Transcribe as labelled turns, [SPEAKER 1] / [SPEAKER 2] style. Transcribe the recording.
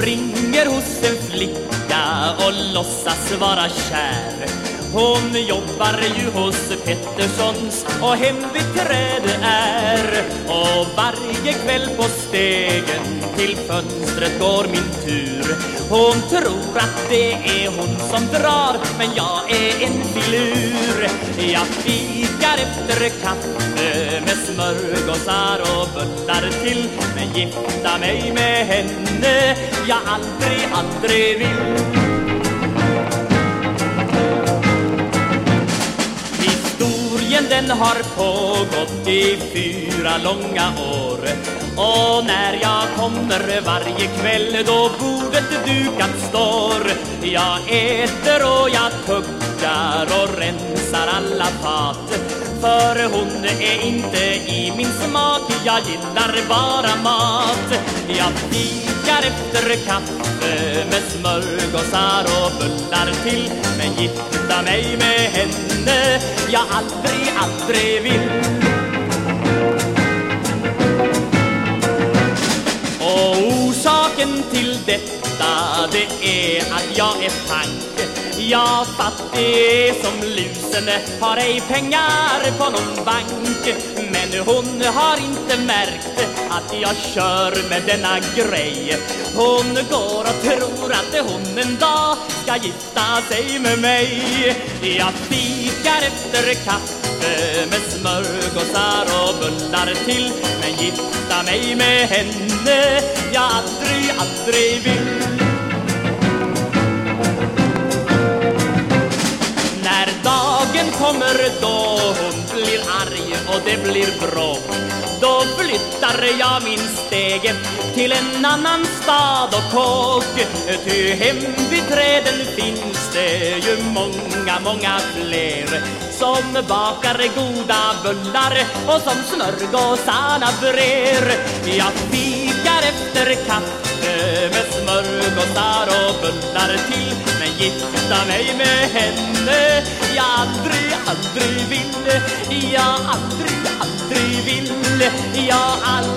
[SPEAKER 1] springer hos en flicka och låtsas vara kär. Hon jobbar ju hos Petterssons och hembiträde är. Och varje kväll på stegen till fönstret går min tur. Hon tror att det är hon som drar men jag är en filur. Jag fikar efter kaffe med smörgåsar och bullar till Men gifta mig med henne jag aldrig, aldrig vill. Den har pågått i fyra långa år. Och när jag kommer varje kväll då bordet dukat står. Jag äter och jag tuggar och rensar alla fat. För hon är inte i min smak, jag gillar bara mat. Jag fikar efter kaffe med smörgåsar och bullar till Men gifta mig med henne jag aldrig, aldrig vill. Och orsaken till detta det är att jag är pank Jag fattig som lusen har ej pengar på någon bank. Men hon har inte märkt att jag kör med denna grej. Hon går och tror att hon en dag ska gifta sig med mig. Jag fikar efter kaffe med smörgåsar och bullar till Men gifta mig med henne jag aldrig, aldrig vill. När dagen kommer då hon blir arg och det blir bråk flyttar jag min stege till en annan stad och kåk. Ty hembiträden finns det ju många, många fler Som bakar goda bullar och som smörgåsarna brer. Jag fikar efter kaffe med smörgåsar och bullar till Men gifta mig med henne jag Jag aldrig,